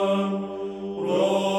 Lord.